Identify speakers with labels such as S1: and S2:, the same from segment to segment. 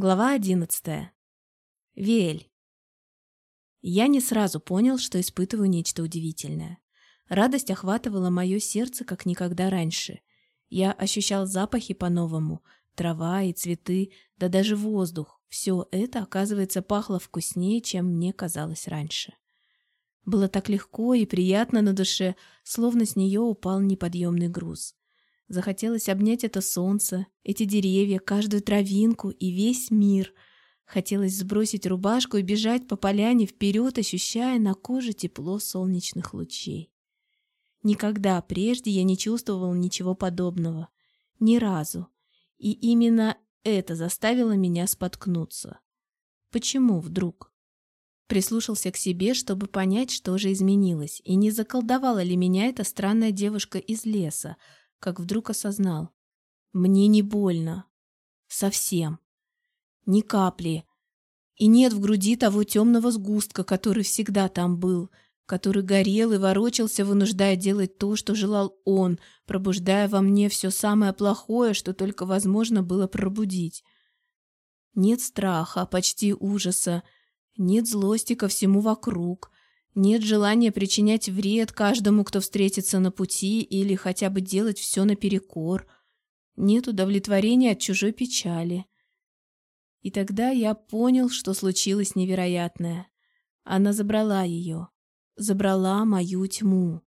S1: Глава одиннадцатая. Вель. Я не сразу понял, что испытываю нечто удивительное. Радость охватывала мое сердце, как никогда раньше. Я ощущал запахи по-новому, трава и цветы, да даже воздух. Все это, оказывается, пахло вкуснее, чем мне казалось раньше. Было так легко и приятно на душе, словно с нее упал неподъемный груз. Захотелось обнять это солнце, эти деревья, каждую травинку и весь мир. Хотелось сбросить рубашку и бежать по поляне вперед, ощущая на коже тепло солнечных лучей. Никогда прежде я не чувствовал ничего подобного. Ни разу. И именно это заставило меня споткнуться. Почему вдруг? Прислушался к себе, чтобы понять, что же изменилось, и не заколдовала ли меня эта странная девушка из леса, как вдруг осознал. Мне не больно. Совсем. Ни капли. И нет в груди того темного сгустка, который всегда там был, который горел и ворочался, вынуждая делать то, что желал он, пробуждая во мне все самое плохое, что только возможно было пробудить. Нет страха, почти ужаса, нет злости ко всему вокруг, нет желания причинять вред каждому, кто встретится на пути, или хотя бы делать все наперекор. Нет удовлетворения от чужой печали. И тогда я понял, что случилось невероятное. Она забрала ее. Забрала мою тьму.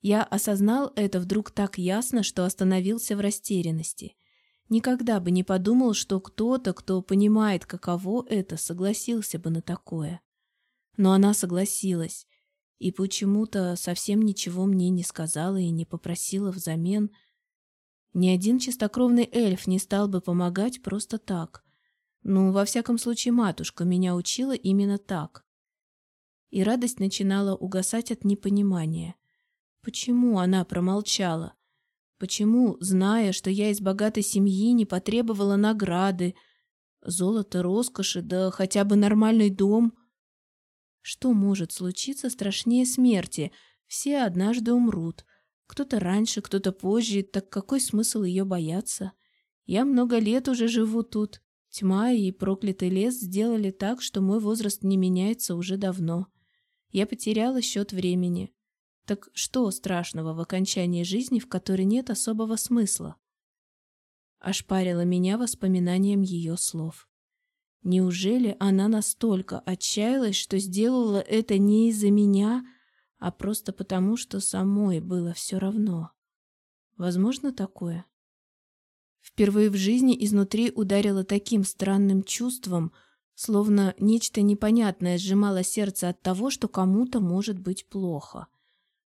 S1: Я осознал это вдруг так ясно, что остановился в растерянности. Никогда бы не подумал, что кто-то, кто понимает, каково это, согласился бы на такое. Но она согласилась и почему-то совсем ничего мне не сказала и не попросила взамен. Ни один чистокровный эльф не стал бы помогать просто так. Ну, во всяком случае, матушка меня учила именно так. И радость начинала угасать от непонимания. Почему она промолчала? Почему, зная, что я из богатой семьи, не потребовала награды, золота, роскоши, да хотя бы нормальный дом — что может случиться страшнее смерти? Все однажды умрут. Кто-то раньше, кто-то позже, так какой смысл ее бояться? Я много лет уже живу тут. Тьма и проклятый лес сделали так, что мой возраст не меняется уже давно. Я потеряла счет времени. Так что страшного в окончании жизни, в которой нет особого смысла? Ошпарило меня воспоминанием ее слов. Неужели она настолько отчаялась, что сделала это не из-за меня, а просто потому, что самой было все равно? Возможно такое? Впервые в жизни изнутри ударило таким странным чувством, словно нечто непонятное сжимало сердце от того, что кому-то может быть плохо.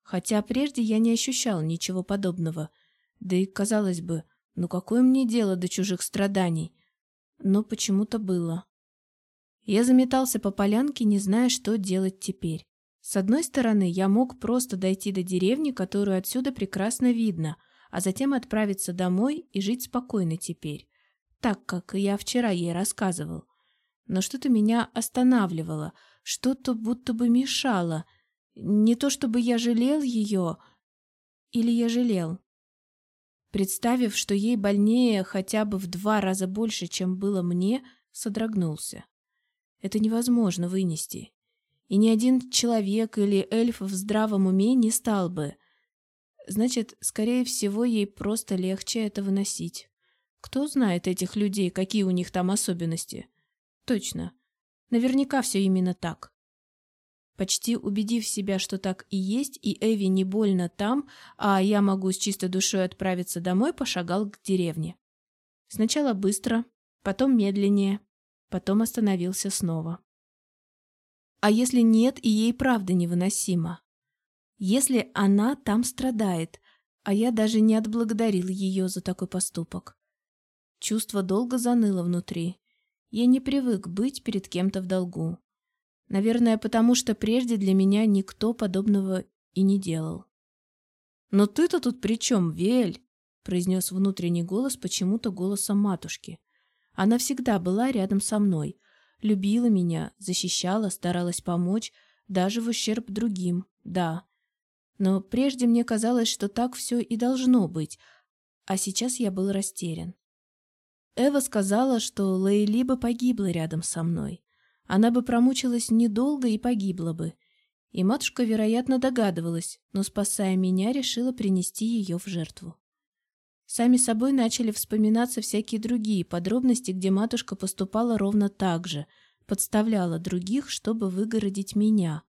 S1: Хотя прежде я не ощущал ничего подобного. Да и, казалось бы, ну какое мне дело до чужих страданий? Но почему-то было. Я заметался по полянке, не зная, что делать теперь. С одной стороны, я мог просто дойти до деревни, которую отсюда прекрасно видно, а затем отправиться домой и жить спокойно теперь, так, как я вчера ей рассказывал. Но что-то меня останавливало, что-то будто бы мешало. Не то чтобы я жалел ее, или я жалел. Представив, что ей больнее хотя бы в два раза больше, чем было мне, содрогнулся. Это невозможно вынести. И ни один человек или эльф в здравом уме не стал бы. Значит, скорее всего, ей просто легче это выносить. Кто знает этих людей, какие у них там особенности? Точно. Наверняка все именно так. Почти убедив себя, что так и есть, и Эви не больно там, а я могу с чистой душой отправиться домой, пошагал к деревне. Сначала быстро, потом медленнее, потом остановился снова. А если нет, и ей правда невыносимо? Если она там страдает, а я даже не отблагодарил ее за такой поступок? Чувство долго заныло внутри. Я не привык быть перед кем-то в долгу. Наверное, потому что прежде для меня никто подобного и не делал. «Но ты-то тут при чем, Вель?» — произнес внутренний голос почему-то голосом матушки. Она всегда была рядом со мной, любила меня, защищала, старалась помочь, даже в ущерб другим, да. Но прежде мне казалось, что так все и должно быть, а сейчас я был растерян. Эва сказала, что Лейли бы погибла рядом со мной. Она бы промучилась недолго и погибла бы. И матушка, вероятно, догадывалась, но, спасая меня, решила принести ее в жертву. Сами собой начали вспоминаться всякие другие подробности, где матушка поступала ровно так же, подставляла других, чтобы выгородить меня.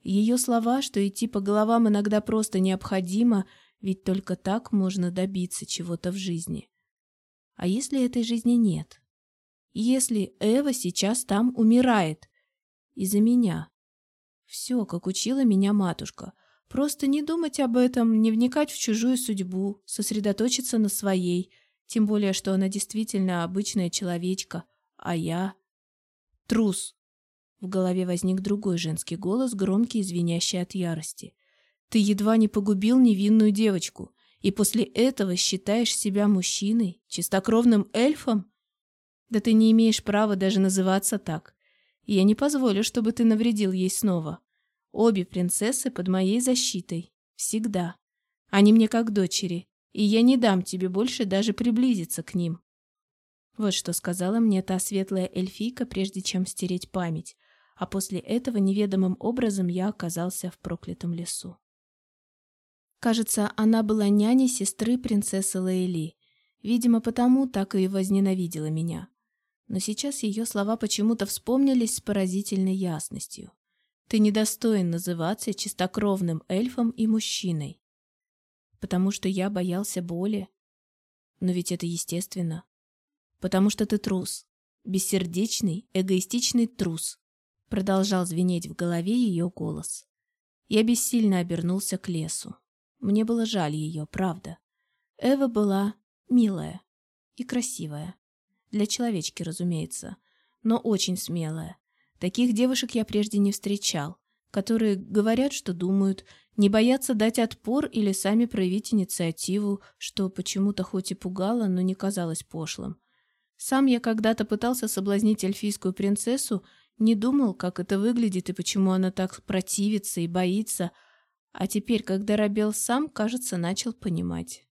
S1: Ее слова, что идти по головам иногда просто необходимо, ведь только так можно добиться чего-то в жизни. А если этой жизни нет? Если Эва сейчас там умирает? Из-за меня. Все, как учила меня матушка. Просто не думать об этом, не вникать в чужую судьбу, сосредоточиться на своей, тем более, что она действительно обычная человечка, а я... Трус. В голове возник другой женский голос, громкий и звенящий от ярости. Ты едва не погубил невинную девочку, и после этого считаешь себя мужчиной, чистокровным эльфом? Да ты не имеешь права даже называться так. И я не позволю, чтобы ты навредил ей снова. Обе принцессы под моей защитой. Всегда. Они мне как дочери, и я не дам тебе больше даже приблизиться к ним. Вот что сказала мне та светлая эльфийка, прежде чем стереть память, а после этого неведомым образом я оказался в проклятом лесу. Кажется, она была няней сестры принцессы Лейли. Видимо, потому так и возненавидела меня. Но сейчас ее слова почему-то вспомнились с поразительной ясностью. Ты недостоин называться чистокровным эльфом и мужчиной. Потому что я боялся боли. Но ведь это естественно. Потому что ты трус. Бессердечный, эгоистичный трус. Продолжал звенеть в голове ее голос. Я бессильно обернулся к лесу. Мне было жаль ее, правда. Эва была милая и красивая. Для человечки, разумеется, но очень смелая. Таких девушек я прежде не встречал, которые говорят, что думают, не боятся дать отпор или сами проявить инициативу, что почему-то хоть и пугало, но не казалось пошлым. Сам я когда-то пытался соблазнить эльфийскую принцессу, не думал, как это выглядит и почему она так противится и боится, а теперь, когда робел сам, кажется, начал понимать.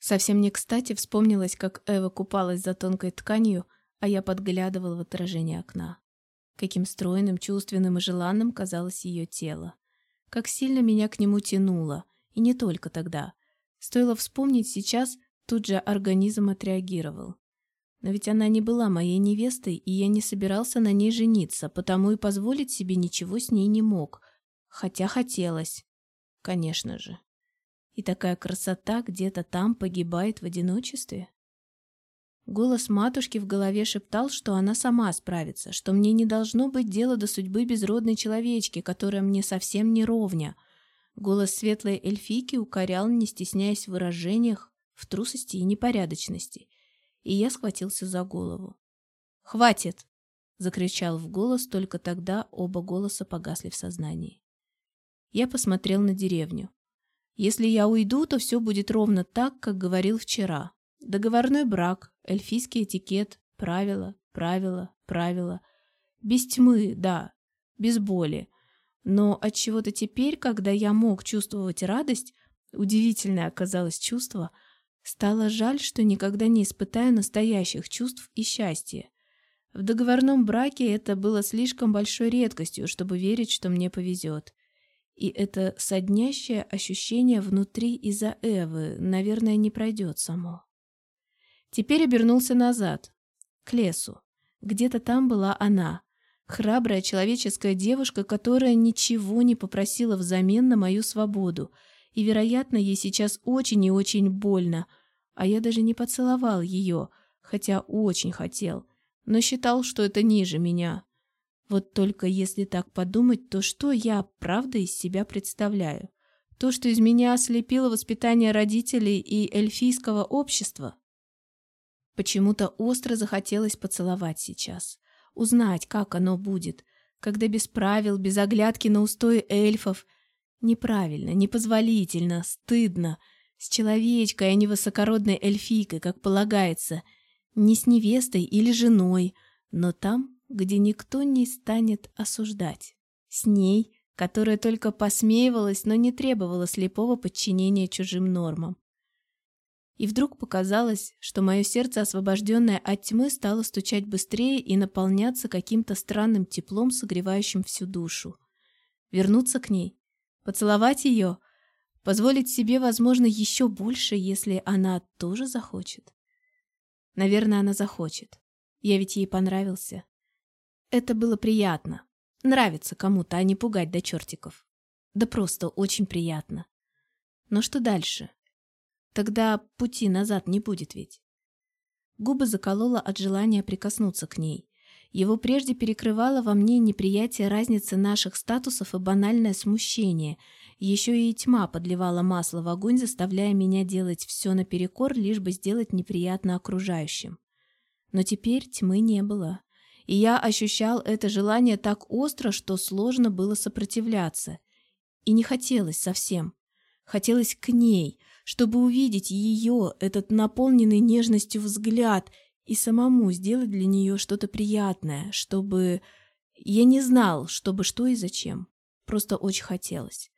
S1: Совсем не кстати вспомнилось, как Эва купалась за тонкой тканью, а я подглядывал в отражение окна. Каким стройным, чувственным и желанным казалось ее тело. Как сильно меня к нему тянуло. И не только тогда. Стоило вспомнить сейчас, тут же организм отреагировал. Но ведь она не была моей невестой, и я не собирался на ней жениться, потому и позволить себе ничего с ней не мог. Хотя хотелось. Конечно же. И такая красота где-то там погибает в одиночестве. Голос матушки в голове шептал, что она сама справится, что мне не должно быть дела до судьбы безродной человечки, которая мне совсем не ровня. Голос светлой эльфийки укорял, не стесняясь в выражениях, в трусости и непорядочности. И я схватился за голову. «Хватит!» — закричал в голос, только тогда оба голоса погасли в сознании. Я посмотрел на деревню. Если я уйду, то все будет ровно так, как говорил вчера. Договорной брак, эльфийский этикет, правила, правила, правила. Без тьмы, да, без боли. Но от чего то теперь, когда я мог чувствовать радость, удивительное оказалось чувство, стало жаль, что никогда не испытаю настоящих чувств и счастья. В договорном браке это было слишком большой редкостью, чтобы верить, что мне повезет. И это соднящее ощущение внутри из-за Эвы, наверное, не пройдет само. Теперь обернулся назад, к лесу. Где-то там была она, храбрая человеческая девушка, которая ничего не попросила взамен на мою свободу, и, вероятно, ей сейчас очень и очень больно, а я даже не поцеловал ее, хотя очень хотел, но считал, что это ниже меня. Вот только если так подумать, то что я, правда, из себя представляю? То, что из меня ослепило воспитание родителей и эльфийского общества? Почему-то остро захотелось поцеловать сейчас. Узнать, как оно будет, когда без правил, без оглядки на устои эльфов. Неправильно, непозволительно, стыдно. С человечкой, а не высокородной эльфийкой, как полагается. Не с невестой или женой, но там, где никто не станет осуждать. С ней, которая только посмеивалась, но не требовала слепого подчинения чужим нормам. И вдруг показалось, что мое сердце, освобожденное от тьмы, стало стучать быстрее и наполняться каким-то странным теплом, согревающим всю душу. Вернуться к ней, поцеловать ее, позволить себе, возможно, еще больше, если она тоже захочет. Наверное, она захочет. Я ведь ей понравился. Это было приятно. Нравится кому-то, а не пугать до чертиков. Да просто очень приятно. Но что дальше? Тогда пути назад не будет ведь. Губы заколола от желания прикоснуться к ней. Его прежде перекрывало во мне неприятие разницы наших статусов и банальное смущение. Еще и тьма подливала масло в огонь, заставляя меня делать все наперекор, лишь бы сделать неприятно окружающим. Но теперь тьмы не было. И я ощущал это желание так остро, что сложно было сопротивляться. И не хотелось совсем. Хотелось к ней, чтобы увидеть ее, этот наполненный нежностью взгляд, и самому сделать для нее что-то приятное, чтобы... Я не знал, чтобы что и зачем. Просто очень хотелось.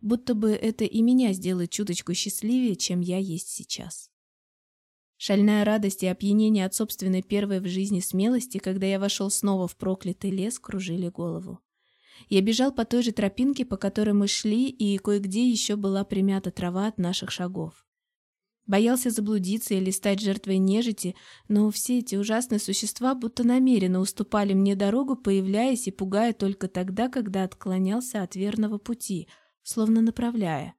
S1: Будто бы это и меня сделает чуточку счастливее, чем я есть сейчас. Шальная радость и опьянение от собственной первой в жизни смелости, когда я вошел снова в проклятый лес, кружили голову. Я бежал по той же тропинке, по которой мы шли, и кое-где еще была примята трава от наших шагов. Боялся заблудиться или стать жертвой нежити, но все эти ужасные существа будто намеренно уступали мне дорогу, появляясь и пугая только тогда, когда отклонялся от верного пути, словно направляя.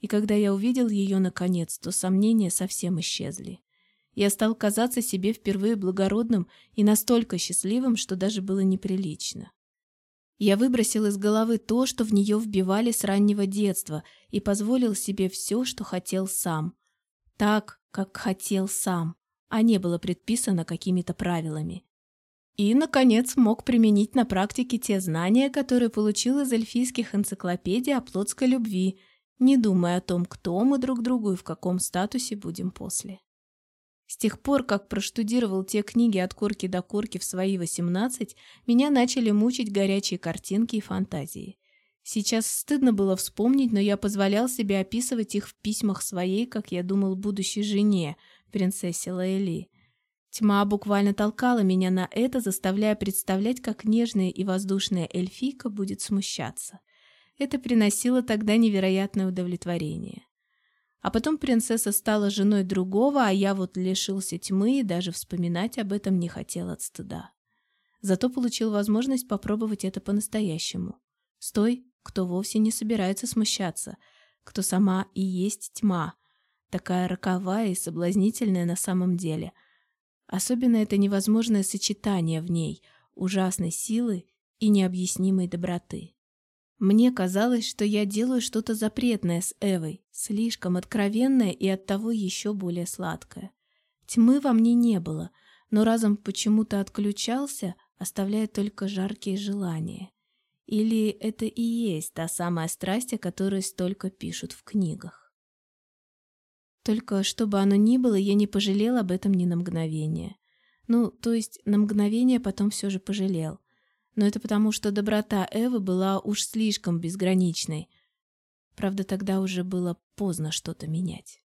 S1: И когда я увидел ее наконец, то сомнения совсем исчезли. Я стал казаться себе впервые благородным и настолько счастливым, что даже было неприлично. Я выбросил из головы то, что в нее вбивали с раннего детства, и позволил себе все, что хотел сам. Так, как хотел сам, а не было предписано какими-то правилами. И, наконец, мог применить на практике те знания, которые получил из эльфийских энциклопедий о плотской любви, не думая о том, кто мы друг другу и в каком статусе будем после. С тех пор, как проштудировал те книги от корки до корки в свои 18, меня начали мучить горячие картинки и фантазии. Сейчас стыдно было вспомнить, но я позволял себе описывать их в письмах своей, как я думал, будущей жене, принцессе Лаэли. Тьма буквально толкала меня на это, заставляя представлять, как нежная и воздушная эльфийка будет смущаться. Это приносило тогда невероятное удовлетворение. А потом принцесса стала женой другого, а я вот лишился тьмы и даже вспоминать об этом не хотел от стыда. Зато получил возможность попробовать это по-настоящему. С той, кто вовсе не собирается смущаться, кто сама и есть тьма, такая роковая и соблазнительная на самом деле. Особенно это невозможное сочетание в ней ужасной силы и необъяснимой доброты. Мне казалось, что я делаю что-то запретное с Эвой, слишком откровенное и оттого еще более сладкое. Тьмы во мне не было, но разом почему-то отключался, оставляя только жаркие желания. Или это и есть та самая страсть, о которой столько пишут в книгах. Только чтобы оно ни было, я не пожалел об этом ни на мгновение. Ну, то есть на мгновение потом все же пожалел но это потому, что доброта Эвы была уж слишком безграничной. Правда, тогда уже было поздно что-то менять.